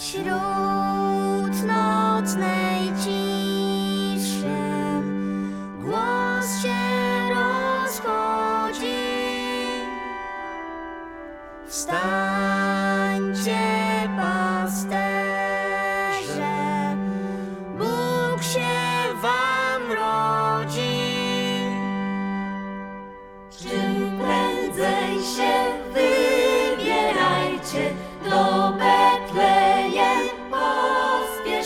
Wśród nocnej ciszy głos się rozchodzi. Wstańcie pasterze, Bóg się wam rodzi.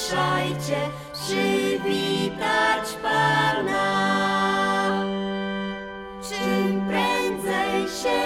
Przyspieszajcie przywitać Pana. Czym prędzej się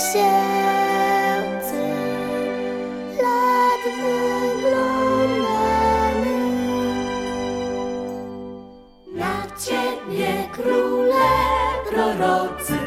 tysięcy lat wyglądamy na Ciebie, Króle Prorocy.